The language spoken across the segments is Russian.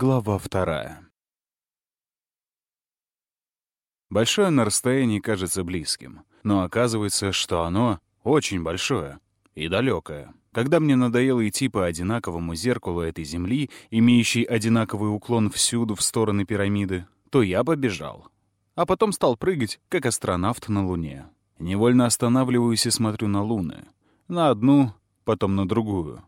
Глава вторая. Большое на расстоянии кажется близким, но оказывается, что оно очень большое и далекое. Когда мне надоело идти по одинаковому зеркалу этой земли, имеющей одинаковый уклон всюду в стороны пирамиды, то я побежал. А потом стал прыгать, как астронавт на Луне. Невольно останавливаюсь и смотрю на Луны. На одну, потом на другую.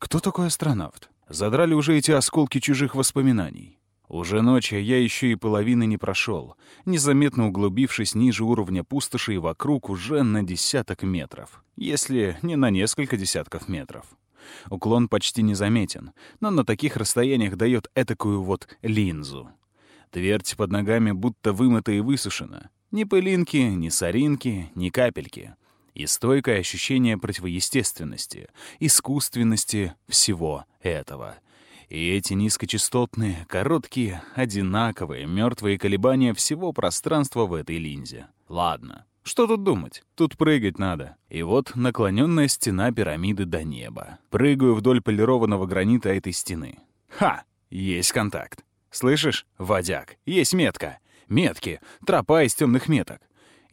Кто такой астронавт? Задрали уже эти осколки чужих воспоминаний. Уже ночью я еще и половины не прошел, незаметно углубившись ниже уровня пустоши и вокруг уже на десяток метров, если не на несколько десятков метров. Уклон почти незаметен, но на таких расстояниях дает этакую вот линзу. Твердь под ногами будто вымыта и высушена. Ни пылинки, ни соринки, ни капельки. И стойкое ощущение противоестественности, искусственности всего этого — и эти низкочастотные, короткие, одинаковые, мертвые колебания всего пространства в этой линзе. Ладно, что тут думать? Тут прыгать надо. И вот наклоненная стена пирамиды до неба. Прыгаю вдоль полированного гранита этой стены. Ха! Есть контакт. Слышишь, водяк? Есть метка. Метки. Тропа из темных меток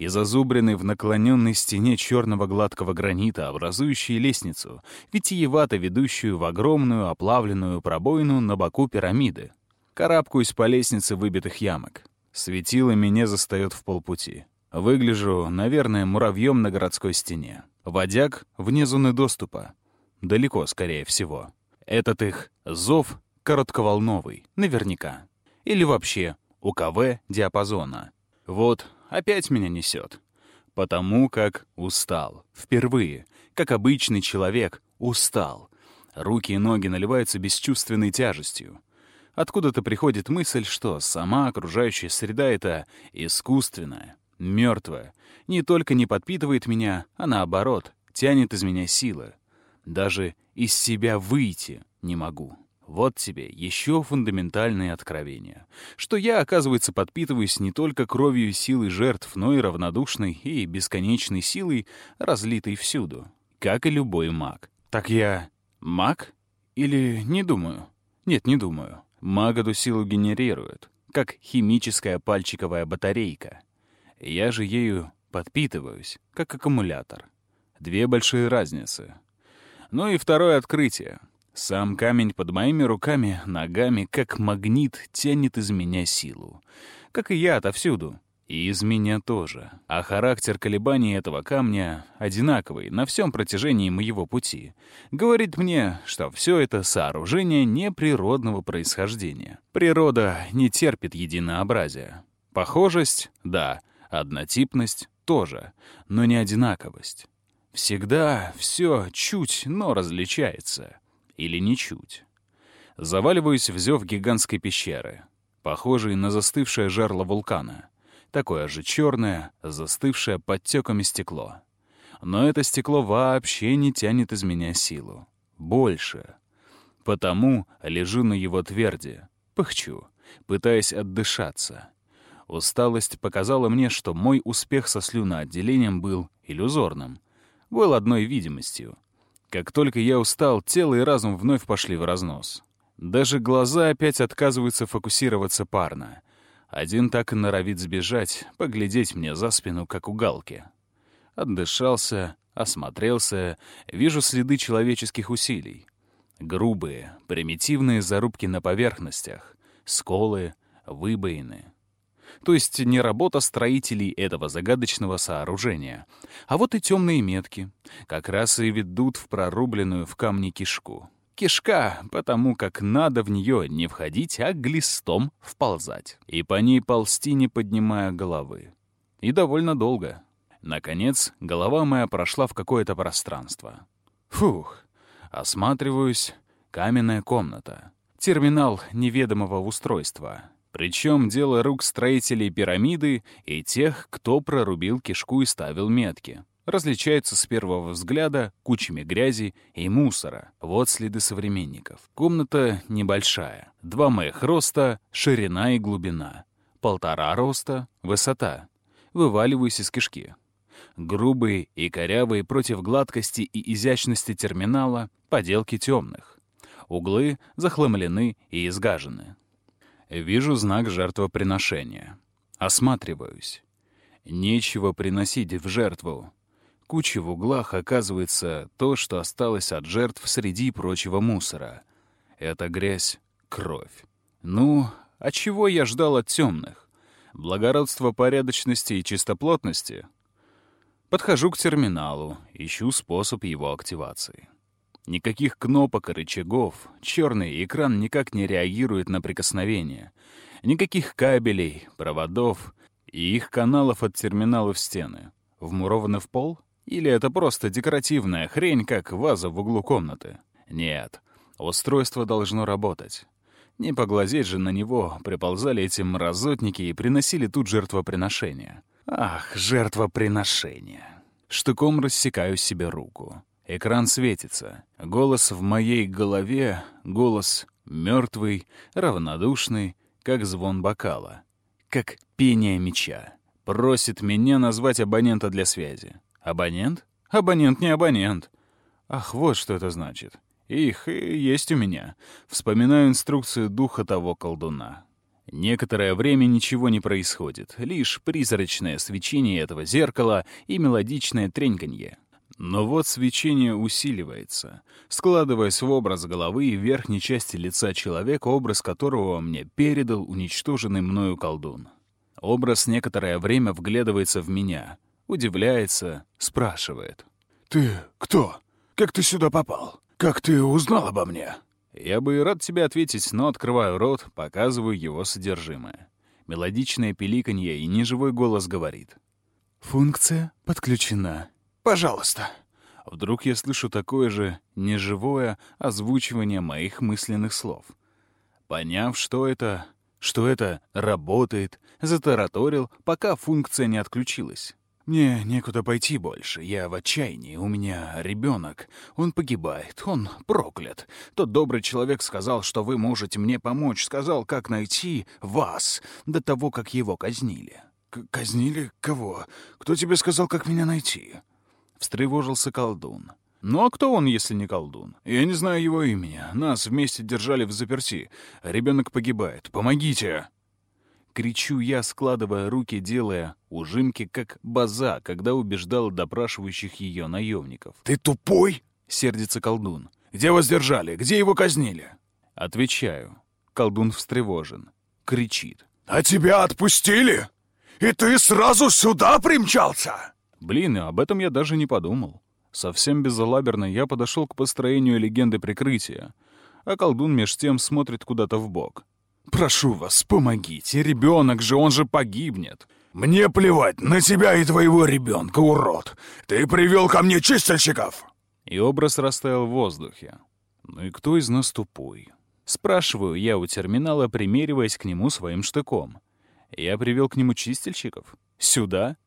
и зазубренный в наклоненной стене черного гладкого гранита, образующий лестницу, витиевато ведущую в огромную оплавленную пробоину на боку пирамиды. Карабкаюсь по лестнице выбитых ямок. Светило меня застаёт в полпути. Выгляжу, наверное, муравьем на городской стене. Водяк вне зоны доступа. Далеко, скорее всего. Этот их зов коротковолновый, наверняка. Или вообще УКВ диапазона. Вот опять меня несет. Потому как устал. Впервые, как обычный человек, устал. Руки и ноги наливаются бесчувственной тяжестью. Откуда-то приходит мысль, что сама окружающая среда — это искусственная, мертвая, не только не подпитывает меня, а наоборот, тянет из меня силы. Даже из себя выйти не могу. Вот тебе еще фундаментальные откровения. Что я, оказывается, подпитываюсь не только кровью и силой жертв, но и равнодушной и бесконечной силой, разлитой всюду. Как и любой маг. Так я маг? Или не думаю? Нет, не думаю. Маг эту силу генерирует, как химическая пальчиковая батарейка. Я же ею подпитываюсь, как аккумулятор. Две большие разницы. Ну и второе открытие — сам камень под моими руками, ногами, как магнит, тянет из меня силу. Как и я отовсюду. И из меня тоже. А характер колебаний этого камня одинаковый на всем протяжении моего пути. Говорит мне, что все это сооружение неприродного происхождения. Природа не терпит единообразия. Похожесть — да, однотипность — тоже, но не одинаковость. Всегда все чуть, но различается. Или ничуть. Заваливаюсь в зев гигантской пещеры, похожей на застывшее жерло вулкана. Такое же черное, застывшее подтеками стекло. Но это стекло вообще не тянет из меня силу. Больше. Потому лежу на его тверди, пыхчу, пытаясь отдышаться. Усталость показала мне, что мой успех со слюноотделением был иллюзорным, был одной видимостью, как только я устал, тело и разум вновь пошли в разнос. Даже глаза опять отказываются фокусироваться парно. Один так и норовит сбежать, поглядеть мне за спину, как у галки. Отдышался, осмотрелся, вижу следы человеческих усилий. Грубые, примитивные зарубки на поверхностях, сколы, выбоины. То есть не работа строителей этого загадочного сооружения, а вот и темные метки, как раз и ведут в прорубленную в камне кишку. Кишка, потому как надо в нее не входить, а глистом вползать. И по ней ползти, не поднимая головы. И довольно долго. Наконец, голова моя прошла в какое-то пространство. Фух, осматриваюсь. Каменная комната. Терминал неведомого устройства. Причем дело рук строителей пирамиды и тех, кто прорубил кишку и ставил метки. Различаются с первого взгляда кучами грязи и мусора. Вот следы современников. Комната небольшая. Два моих роста, ширина и глубина. Полтора роста, высота. Вываливаюсь из кишки. Грубые и корявые против гладкости и изящности терминала — поделки темных. Углы захламлены и изгажены. Вижу знак жертвоприношения. Осматриваюсь. Нечего приносить в жертву. Куча в углах оказывается то, что осталось от жертв среди прочего мусора. Это грязь, кровь. Ну, а чего я ждал от темных? Благородство порядочности и чистоплотности? Подхожу к терминалу, ищу способ его активации. Никаких кнопок и рычагов, черный экран никак не реагирует на прикосновение. Никаких кабелей, проводов и их каналов от терминала в стены. Вмурованы в пол? Или это просто декоративная хрень, как ваза в углу комнаты? Нет, устройство должно работать. Не поглазеть же на него, приползали эти мразотники и приносили тут жертвоприношение. Ах, жертвоприношение. Штыком рассекаю себе руку. Экран светится. Голос в моей голове, голос мертвый, равнодушный, как звон бокала, как пение меча. Просит меня назвать абонента для связи. Абонент? Абонент не абонент. Ах, вот что это значит. Их есть у меня. Вспоминаю инструкцию духа того колдуна. Некоторое время ничего не происходит, лишь призрачное свечение этого зеркала и мелодичное треньканье. Но вот свечение усиливается, складываясь в образ головы и верхней части лица человека, образ которого мне передал уничтоженный мною колдун. Образ некоторое время вглядывается в меня, удивляется, спрашивает. «Ты кто? Как ты сюда попал?» «Как ты узнал обо мне?» Я бы и рад тебе ответить, но открываю рот, показываю его содержимое. Мелодичное пиликанье и неживой голос говорит. «Функция подключена. Пожалуйста». Вдруг я слышу такое же неживое озвучивание моих мысленных слов. Поняв, что это, что это работает, затараторил, пока функция не отключилась. Мне некуда пойти больше. Я в отчаянии. У меня ребенок. Он погибает. Он проклят. Тот добрый человек сказал, что вы можете мне помочь. Сказал, как найти вас до того, как его казнили. К казнили? Кого? Кто тебе сказал, как меня найти? Встревожился колдун. Ну а кто он, если не колдун? Я не знаю его имени. Нас вместе держали в заперти. Ребенок погибает. Помогите! Кричу я, складывая руки, делая ужимки, как база, когда убеждал допрашивающих ее наемников. «Ты тупой?» — сердится колдун. «Где вас держали? Где его казнили?» Отвечаю. Колдун встревожен. Кричит. «А тебя отпустили? И ты сразу сюда примчался?» Блин, об этом я даже не подумал. Совсем безалаберно я подошел к построению легенды прикрытия, а колдун меж тем смотрит куда-то в бок. Прошу вас, помогите. Ребенок же, он же погибнет. Мне плевать на тебя и твоего ребенка, урод. Ты привел ко мне чистильщиков. И образ растаял в воздухе. Ну и кто из нас тупой? Спрашиваю я у терминала, примериваясь к нему своим штыком. Я привел к нему чистильщиков? Сюда?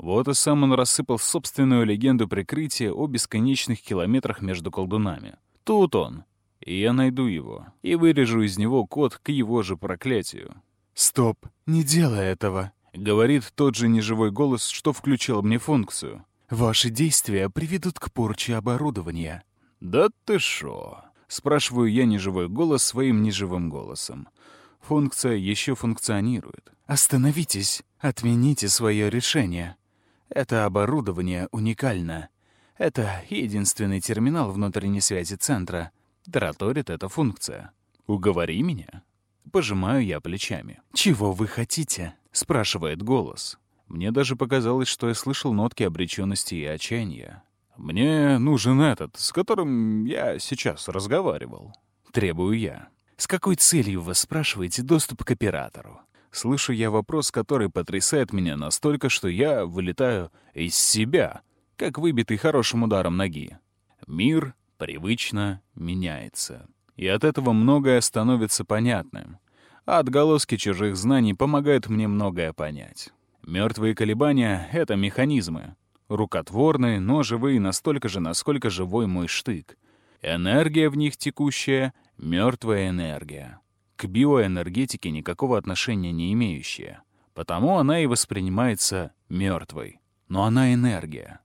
Вот и сам он рассыпал собственную легенду прикрытия о бесконечных километрах между колдунами. Тут он, и я найду его и вырежу из него код к его же проклятию. «Стоп, не делай этого», — говорит тот же неживой голос, что включил мне функцию. «Ваши действия приведут к порче оборудования». «Да ты шо?» — спрашиваю я неживой голос своим неживым голосом. Функция еще функционирует. «Остановитесь, отмените свое решение. Это оборудование уникально. Это единственный терминал внутренней связи центра. Тараторит эта функция. «Уговори меня». Пожимаю я плечами. «Чего вы хотите?» — спрашивает голос. Мне даже показалось, что я слышал нотки обреченности и отчаяния. «Мне нужен этот, с которым я сейчас разговаривал». Требую я. «С какой целью вы спрашиваете доступ к оператору?» Слышу я вопрос, который потрясает меня настолько, что я вылетаю из себя, как выбитый хорошим ударом ноги. Мир привычно меняется. И от этого многое становится понятным. А отголоски чужих знаний помогают мне многое понять. Мертвые колебания — это механизмы. Рукотворные, но живые настолько же, насколько живой мой штык. Энергия в них текущая — мертвая энергия. К биоэнергетике никакого отношения не имеющая. Потому она и воспринимается мертвой. Но она энергия.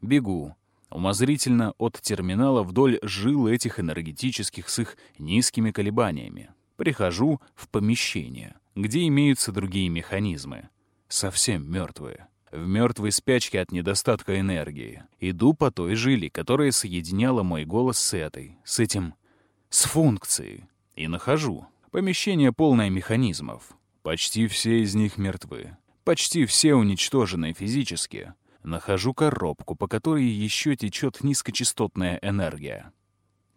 Бегу, Умозрительно от терминала вдоль жил этих энергетических с их низкими колебаниями. Прихожу в помещение, где имеются другие механизмы. Совсем мертвые. В мертвой спячке от недостатка энергии. Иду по той жиле, которая соединяла мой голос с этой, с этим, с функцией. И нахожу. Помещение полное механизмов. Почти все из них мертвы. Почти все уничтожены физически. Нахожу коробку, по которой еще течет низкочастотная энергия.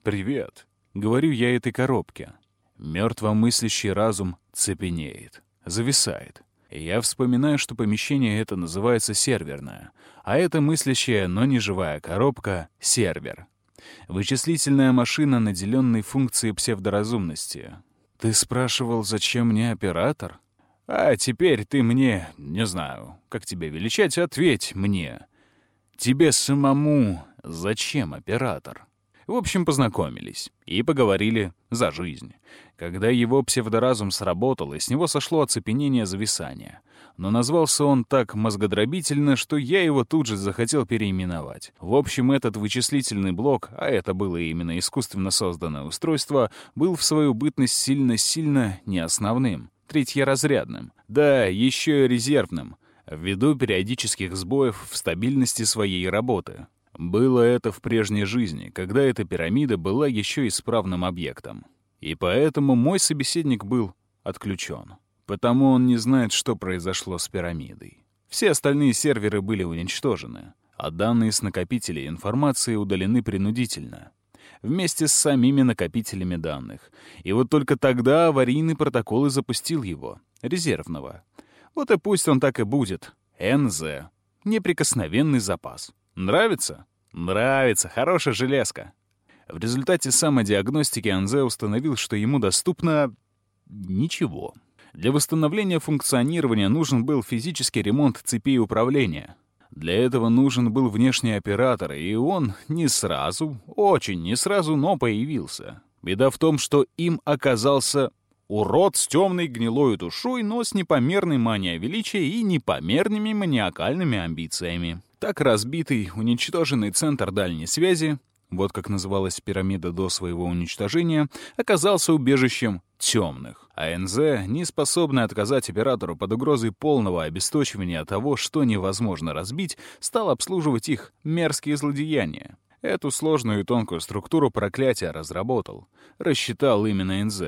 «Привет», — говорю я этой коробке. Мертвомыслящий разум цепенеет, зависает. Я вспоминаю, что помещение это называется серверное, а это мыслящая, но не живая коробка — сервер. Вычислительная машина, наделенной функцией псевдоразумности. Ты спрашивал, зачем мне оператор? А теперь ты мне, не знаю, как тебя величать, ответь мне. Тебе самому зачем оператор? В общем, познакомились и поговорили за жизнь. Когда его псевдоразум сработал, и с него сошло оцепенение зависания. Но назвался он так мозгодробительно, что я его тут же захотел переименовать. В общем, этот вычислительный блок, а это было именно искусственно созданное устройство, был в свою бытность сильно-сильно не основным, третьеразрядным, да, еще и резервным, ввиду периодических сбоев в стабильности своей работы. Было это в прежней жизни, когда эта пирамида была еще исправным объектом. И поэтому мой собеседник был отключен. Потому он не знает, что произошло с пирамидой. Все остальные серверы были уничтожены, а данные с накопителей информации удалены принудительно. Вместе с самими накопителями данных. И вот только тогда аварийный протокол и запустил его, резервного. Вот и пусть он так и будет. НЗ. Неприкосновенный запас. Нравится? Нравится. Хорошая железка. В результате самодиагностики Анзе установил, что ему доступно... ничего. Для восстановления функционирования нужен был физический ремонт цепи управления. Для этого нужен был внешний оператор, и он не сразу, очень не сразу, но появился. Беда в том, что им оказался урод с темной гнилой душой, но с непомерной манией величия и непомерными маниакальными амбициями. Так разбитый, уничтоженный центр дальней связи, вот как называлась пирамида до своего уничтожения, оказался убежищем темных. А НЗ, не способный отказать оператору под угрозой полного обесточивания того, что невозможно разбить, стал обслуживать их мерзкие злодеяния. Эту сложную и тонкую структуру проклятия разработал, рассчитал именно НЗ.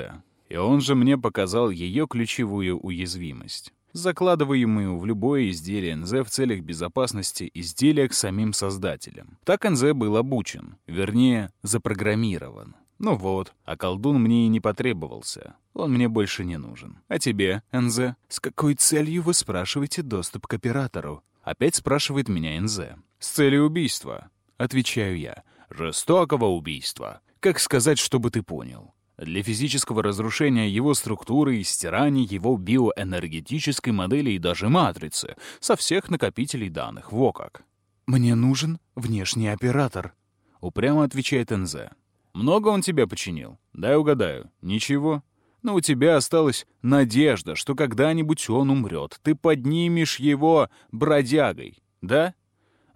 И он же мне показал ее ключевую уязвимость закладываемую в любое изделие НЗ в целях безопасности изделия к самим создателям. Так НЗ был обучен, вернее, запрограммирован. Ну вот, а колдун мне и не потребовался. Он мне больше не нужен. А тебе, НЗ, с какой целью вы спрашиваете доступ к оператору? Опять спрашивает меня НЗ. С целью убийства. Отвечаю я. Жестокого убийства. Как сказать, чтобы ты понял? Для физического разрушения его структуры и стирания его биоэнергетической модели и даже матрицы со всех накопителей данных. Во как. «Мне нужен внешний оператор», — упрямо отвечает НЗ. «Много он тебя починил? Дай угадаю. Ничего. Но у тебя осталась надежда, что когда-нибудь он умрет. Ты поднимешь его бродягой, да?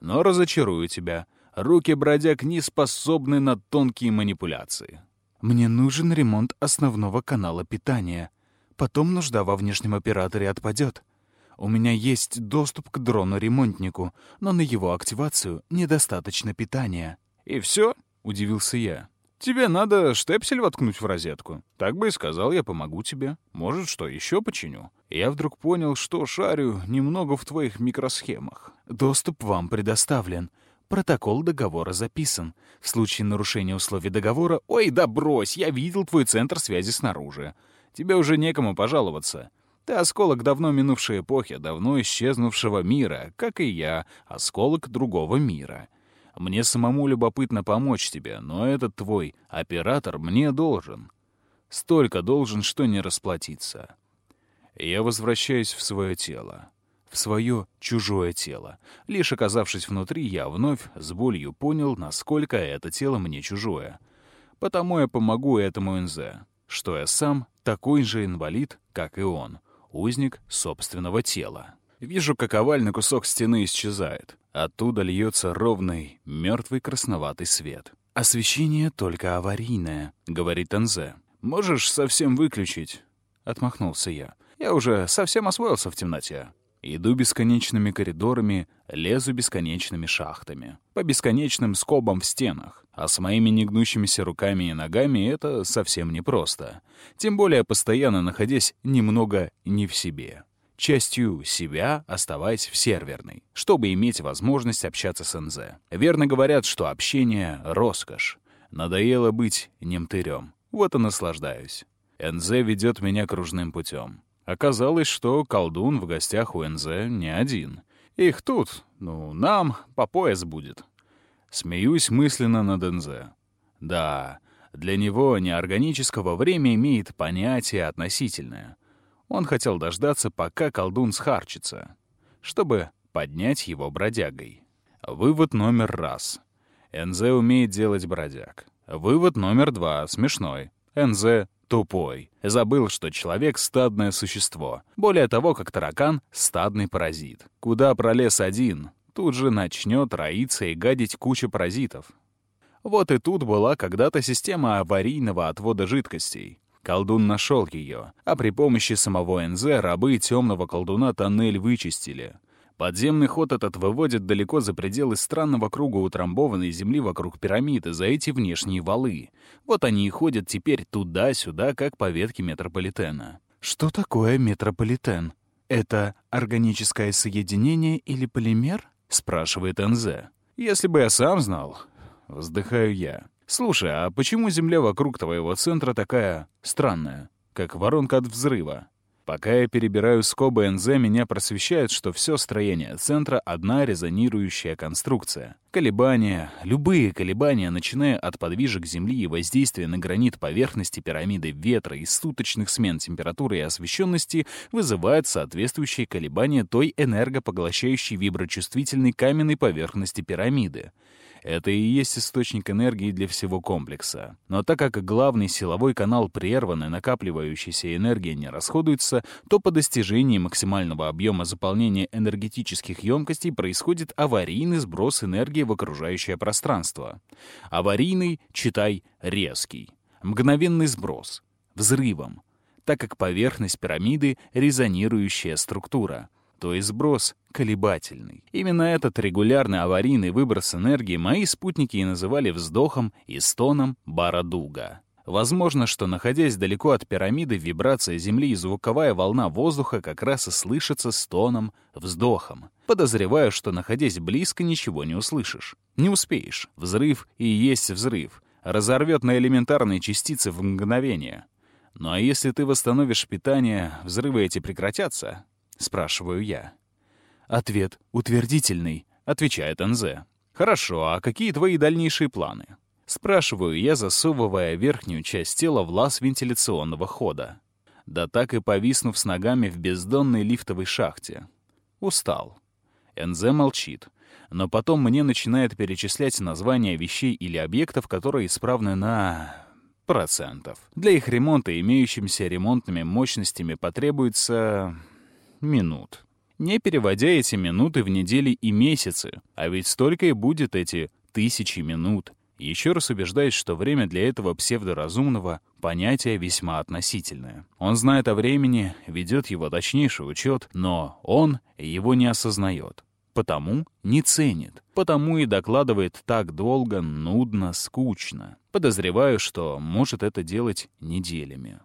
Но разочарую тебя. Руки бродяг не способны на тонкие манипуляции. Мне нужен ремонт основного канала питания. Потом нужда во внешнем операторе отпадет. У меня есть доступ к дрону-ремонтнику, но на его активацию недостаточно питания. «И все?» — удивился я. «Тебе надо штепсель воткнуть в розетку. Так бы и сказал, я помогу тебе. Может, что еще починю?» Я вдруг понял, что шарю немного в твоих микросхемах. «Доступ вам предоставлен. Протокол договора записан. В случае нарушения условий договора... Ой, да брось, я видел твой центр связи снаружи. Тебе уже некому пожаловаться. Ты осколок давно минувшей эпохи, давно исчезнувшего мира, как и я, осколок другого мира. Мне самому любопытно помочь тебе, но этот твой оператор мне должен. Столько должен, что не расплатиться. Я возвращаюсь в свое тело в свое чужое тело. Лишь оказавшись внутри, я вновь с болью понял, насколько это тело мне чужое. Потому я помогу этому НЗ, что я сам такой же инвалид, как и он, узник собственного тела. Вижу, как овальный кусок стены исчезает. Оттуда льется ровный, мертвый красноватый свет. «Освещение только аварийное», — говорит Энзе. «Можешь совсем выключить?» — отмахнулся я. «Я уже совсем освоился в темноте». Иду бесконечными коридорами, лезу бесконечными шахтами, по бесконечным скобам в стенах. А с моими негнущимися руками и ногами это совсем непросто. Тем более постоянно находясь немного не в себе. Частью себя оставаясь в серверной, чтобы иметь возможность общаться с НЗ. Верно говорят, что общение — роскошь. Надоело быть немтырем. Вот и наслаждаюсь. НЗ ведет меня кружным путем. Оказалось, что колдун в гостях у НЗ не один. Их тут, ну, нам по пояс будет. Смеюсь мысленно над НЗ. Да, для него неорганического время имеет понятие относительное. Он хотел дождаться, пока колдун схарчится, чтобы поднять его бродягой. Вывод номер раз. НЗ умеет делать бродяг. Вывод номер два. Смешной. НЗ тупой. Забыл, что человек — стадное существо. Более того, как таракан — стадный паразит. Куда пролез один, тут же начнет роиться и гадить куча паразитов. Вот и тут была когда-то система аварийного отвода жидкостей. Колдун нашел ее, а при помощи самого НЗ рабы темного колдуна тоннель вычистили. Подземный ход этот выводит далеко за пределы странного круга утрамбованной земли вокруг пирамиды, за эти внешние валы. Вот они и ходят теперь туда-сюда, как по ветке метрополитена. Что такое метрополитен? Это органическое соединение или полимер? Спрашивает НЗ. Если бы я сам знал, вздыхаю я. Слушай, а почему земля вокруг твоего центра такая странная, как воронка от взрыва? Пока я перебираю скобы НЗ, меня просвещает, что все строение центра — одна резонирующая конструкция. Колебания, любые колебания, начиная от подвижек Земли и воздействия на гранит поверхности пирамиды ветра и суточных смен температуры и освещенности, вызывают соответствующие колебания той энергопоглощающей виброчувствительной каменной поверхности пирамиды. Это и есть источник энергии для всего комплекса. Но так как главный силовой канал прерван и накапливающаяся энергия не расходуется, то по достижении максимального объема заполнения энергетических емкостей происходит аварийный сброс энергии в окружающее пространство. Аварийный, читай, резкий. Мгновенный сброс. Взрывом так как поверхность пирамиды — резонирующая структура то есть сброс колебательный. Именно этот регулярный аварийный выброс энергии мои спутники и называли вздохом и стоном Барадуга. Возможно, что, находясь далеко от пирамиды, вибрация Земли и звуковая волна воздуха как раз и слышится стоном, вздохом. Подозреваю, что, находясь близко, ничего не услышишь. Не успеешь. Взрыв и есть взрыв. Разорвет на элементарные частицы в мгновение. Ну а если ты восстановишь питание, взрывы эти прекратятся, — спрашиваю я. Ответ утвердительный, — отвечает НЗ. «Хорошо, а какие твои дальнейшие планы?» Спрашиваю я, засовывая верхнюю часть тела в лаз вентиляционного хода. Да так и повиснув с ногами в бездонной лифтовой шахте. Устал. НЗ молчит. Но потом мне начинает перечислять названия вещей или объектов, которые исправны на... процентов. Для их ремонта имеющимися ремонтными мощностями потребуется минут. Не переводя эти минуты в недели и месяцы, а ведь столько и будет эти тысячи минут. Еще раз убеждаюсь, что время для этого псевдоразумного понятие весьма относительное. Он знает о времени, ведет его точнейший учет, но он его не осознает. Потому не ценит. Потому и докладывает так долго, нудно, скучно. Подозреваю, что может это делать неделями.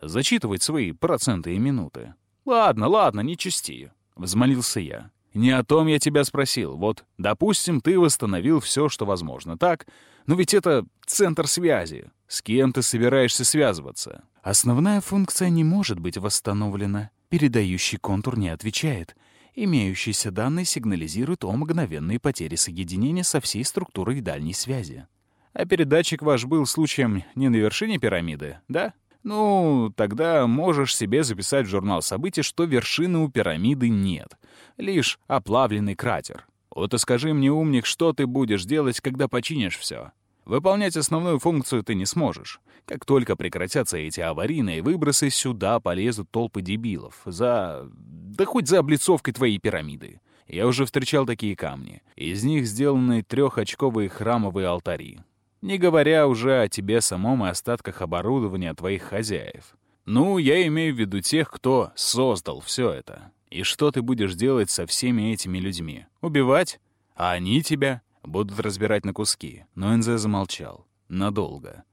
Зачитывать свои проценты и минуты. «Ладно, ладно, не чисти», — взмолился я. «Не о том я тебя спросил. Вот, допустим, ты восстановил все, что возможно, так? Но ведь это центр связи. С кем ты собираешься связываться?» «Основная функция не может быть восстановлена. Передающий контур не отвечает. Имеющиеся данные сигнализируют о мгновенной потере соединения со всей структурой дальней связи». «А передатчик ваш был случаем не на вершине пирамиды, да?» Ну, тогда можешь себе записать в журнал событий, что вершины у пирамиды нет. Лишь оплавленный кратер. Вот и скажи мне, умник, что ты будешь делать, когда починишь все. Выполнять основную функцию ты не сможешь. Как только прекратятся эти аварийные выбросы, сюда полезут толпы дебилов. За... да хоть за облицовкой твоей пирамиды. Я уже встречал такие камни. Из них сделаны трехочковые храмовые алтари. Не говоря уже о тебе самом и остатках оборудования твоих хозяев. Ну, я имею в виду тех, кто создал все это. И что ты будешь делать со всеми этими людьми? Убивать? А они тебя будут разбирать на куски. Но НЗ замолчал. Надолго.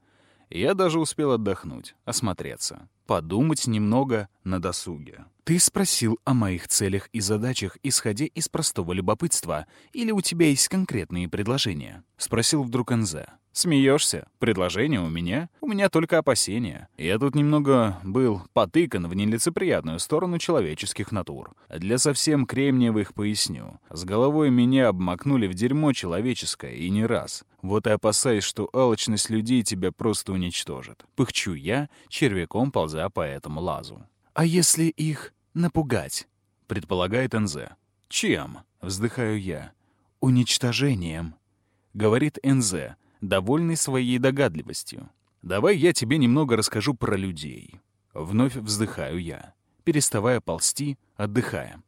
Я даже успел отдохнуть, осмотреться, подумать немного на досуге. «Ты спросил о моих целях и задачах, исходя из простого любопытства, или у тебя есть конкретные предложения?» — спросил вдруг Энзе. «Смеешься? Предложение у меня? У меня только опасения. Я тут немного был потыкан в нелицеприятную сторону человеческих натур. Для совсем кремниевых поясню. С головой меня обмакнули в дерьмо человеческое, и не раз. Вот и опасаюсь, что алчность людей тебя просто уничтожит. Пыхчу я, червяком ползя по этому лазу. «А если их напугать?» — предполагает Энзе. «Чем?» — вздыхаю я. «Уничтожением», — говорит Энзе, довольный своей догадливостью. «Давай я тебе немного расскажу про людей». Вновь вздыхаю я, переставая ползти, отдыхая.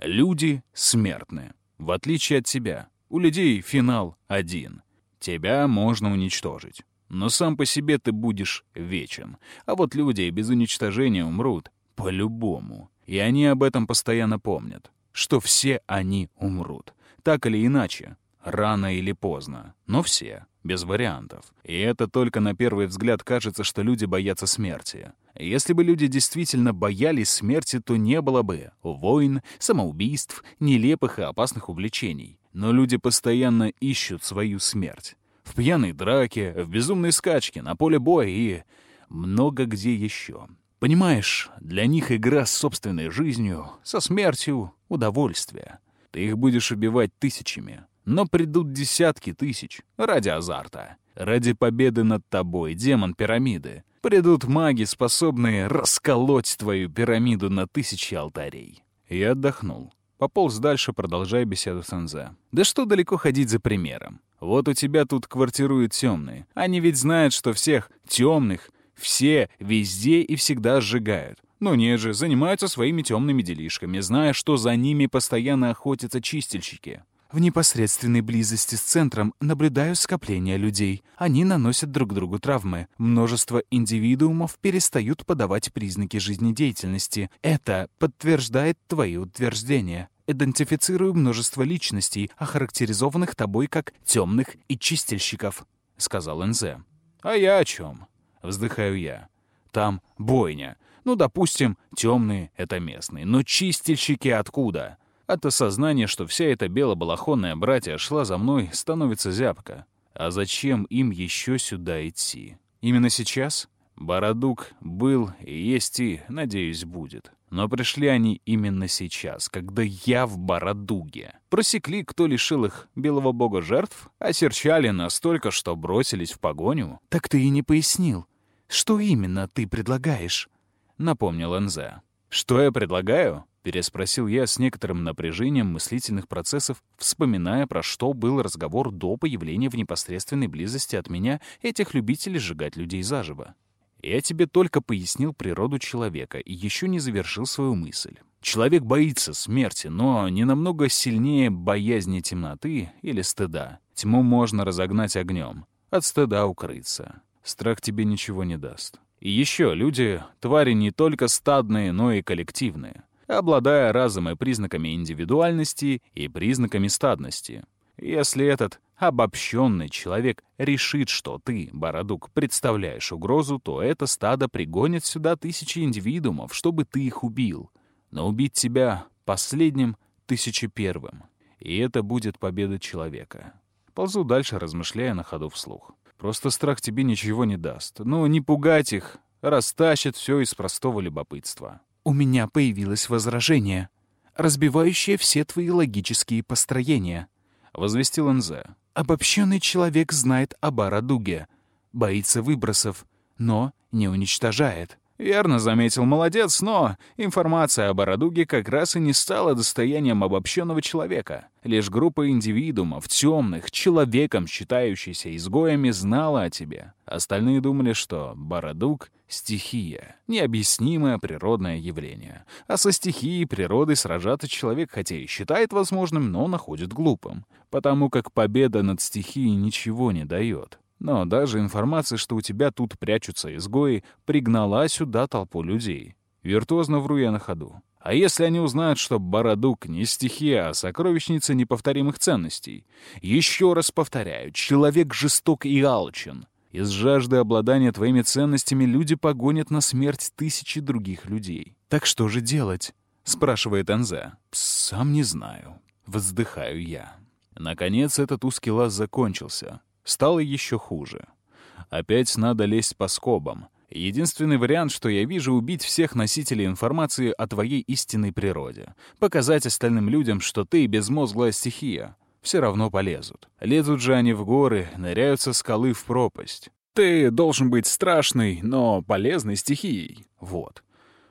Люди смертны. В отличие от тебя, у людей финал один. Тебя можно уничтожить. Но сам по себе ты будешь вечен. А вот люди без уничтожения умрут по-любому. И они об этом постоянно помнят, что все они умрут. Так или иначе, рано или поздно, но все, без вариантов. И это только на первый взгляд кажется, что люди боятся смерти. Если бы люди действительно боялись смерти, то не было бы войн, самоубийств, нелепых и опасных увлечений. Но люди постоянно ищут свою смерть. В пьяной драке, в безумной скачке, на поле боя и много где еще. Понимаешь, для них игра с собственной жизнью, со смертью — удовольствие. Ты их будешь убивать тысячами, но придут десятки тысяч ради азарта, ради победы над тобой, демон пирамиды. Придут маги, способные расколоть твою пирамиду на тысячи алтарей. Я отдохнул. Пополз дальше, продолжая беседу с Анзе. Да что далеко ходить за примером? Вот у тебя тут квартируют темные. Они ведь знают, что всех темных все, везде и всегда сжигают. Но нет же, занимаются своими темными делишками, зная, что за ними постоянно охотятся чистильщики. В непосредственной близости с центром наблюдаю скопление людей. Они наносят друг другу травмы. Множество индивидуумов перестают подавать признаки жизнедеятельности. Это подтверждает твои утверждения. Идентифицирую множество личностей, охарактеризованных тобой как темных и чистильщиков», — сказал Энзе. «А я о чем? Вздыхаю я. Там бойня. Ну, допустим, темные — это местные. Но чистильщики откуда? От осознания, что вся эта белобалахонная братья шла за мной, становится зябко. А зачем им еще сюда идти? Именно сейчас? Бородук был есть и, надеюсь, будет. Но пришли они именно сейчас, когда я в Бородуге. Просекли, кто лишил их белого бога жертв, а серчали настолько, что бросились в погоню. «Так ты и не пояснил. Что именно ты предлагаешь?» — напомнил Энзе. «Что я предлагаю?» — переспросил я с некоторым напряжением мыслительных процессов, вспоминая, про что был разговор до появления в непосредственной близости от меня этих любителей сжигать людей заживо. Я тебе только пояснил природу человека и еще не завершил свою мысль. Человек боится смерти, но не намного сильнее боязни темноты или стыда. Тьму можно разогнать огнем, от стыда укрыться. Страх тебе ничего не даст. И еще люди — твари не только стадные, но и коллективные, обладая разом и признаками индивидуальности и признаками стадности. Если этот обобщенный человек решит, что ты, Бородук, представляешь угрозу, то это стадо пригонит сюда тысячи индивидуумов, чтобы ты их убил. Но убить тебя последним — тысячи первым. И это будет победа человека. Ползу дальше, размышляя на ходу вслух. Просто страх тебе ничего не даст. Ну, не пугать их, растащит все из простого любопытства. У меня появилось возражение, разбивающее все твои логические построения —— возвестил Нзе. «Обобщенный человек знает о Барадуге, боится выбросов, но не уничтожает». «Верно заметил, молодец, но информация о Барадуге как раз и не стала достоянием обобщенного человека. Лишь группа индивидуумов, темных, человеком считающийся изгоями, знала о тебе. Остальные думали, что Барадуг — Стихия — необъяснимое природное явление. А со стихией природы сражаться человек хотя и считает возможным, но находит глупым. Потому как победа над стихией ничего не дает. Но даже информация, что у тебя тут прячутся изгои, пригнала сюда толпу людей. Виртуозно вру я на ходу. А если они узнают, что Бородук не стихия, а сокровищница неповторимых ценностей? Еще раз повторяю, человек жесток и алчен. Из жажды обладания твоими ценностями люди погонят на смерть тысячи других людей. «Так что же делать?» — спрашивает Анза. «Сам не знаю». Вздыхаю я. Наконец этот узкий лаз закончился. Стало еще хуже. Опять надо лезть по скобам. Единственный вариант, что я вижу, убить всех носителей информации о твоей истинной природе. Показать остальным людям, что ты безмозглая стихия все равно полезут. Лезут же они в горы, ныряют со скалы в пропасть. Ты должен быть страшной, но полезной стихией. Вот.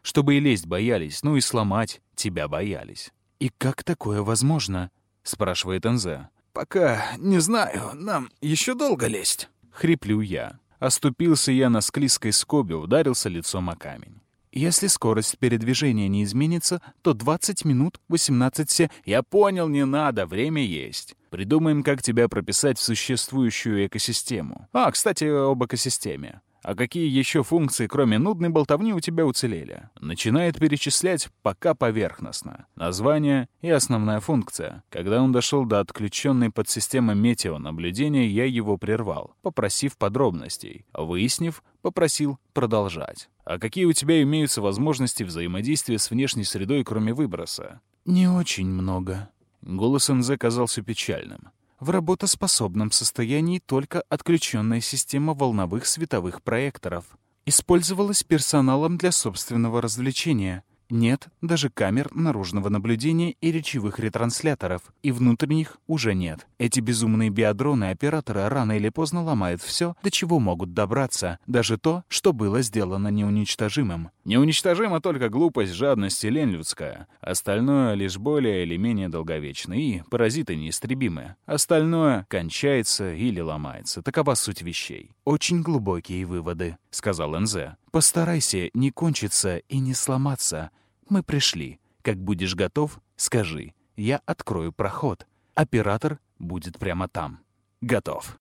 Чтобы и лезть боялись, ну и сломать тебя боялись. «И как такое возможно?» — спрашивает Энзе. «Пока не знаю. Нам еще долго лезть». Хриплю я. Оступился я на склизкой скобе, ударился лицом о камень. Если скорость передвижения не изменится, то 20 минут 18 се... Я понял, не надо, время есть. Придумаем, как тебя прописать в существующую экосистему. А, кстати, об экосистеме. А какие еще функции, кроме нудной болтовни, у тебя уцелели? Начинает перечислять пока поверхностно. Название и основная функция. Когда он дошел до отключенной подсистемы метеонаблюдения, я его прервал, попросив подробностей. Выяснив, попросил продолжать. А какие у тебя имеются возможности взаимодействия с внешней средой, кроме выброса? Не очень много. Голос НЗ казался печальным. В работоспособном состоянии только отключенная система волновых световых проекторов. Использовалась персоналом для собственного развлечения. Нет даже камер наружного наблюдения и речевых ретрансляторов, и внутренних уже нет. Эти безумные биодроны операторы рано или поздно ломают все, до чего могут добраться, даже то, что было сделано неуничтожимым. Неуничтожима только глупость, жадность и лень людская. Остальное лишь более или менее долговечно, и паразиты неистребимы. Остальное кончается или ломается. Такова суть вещей. «Очень глубокие выводы», — сказал Энзе. «Постарайся не кончиться и не сломаться. Мы пришли. Как будешь готов, скажи. Я открою проход. Оператор будет прямо там. Готов.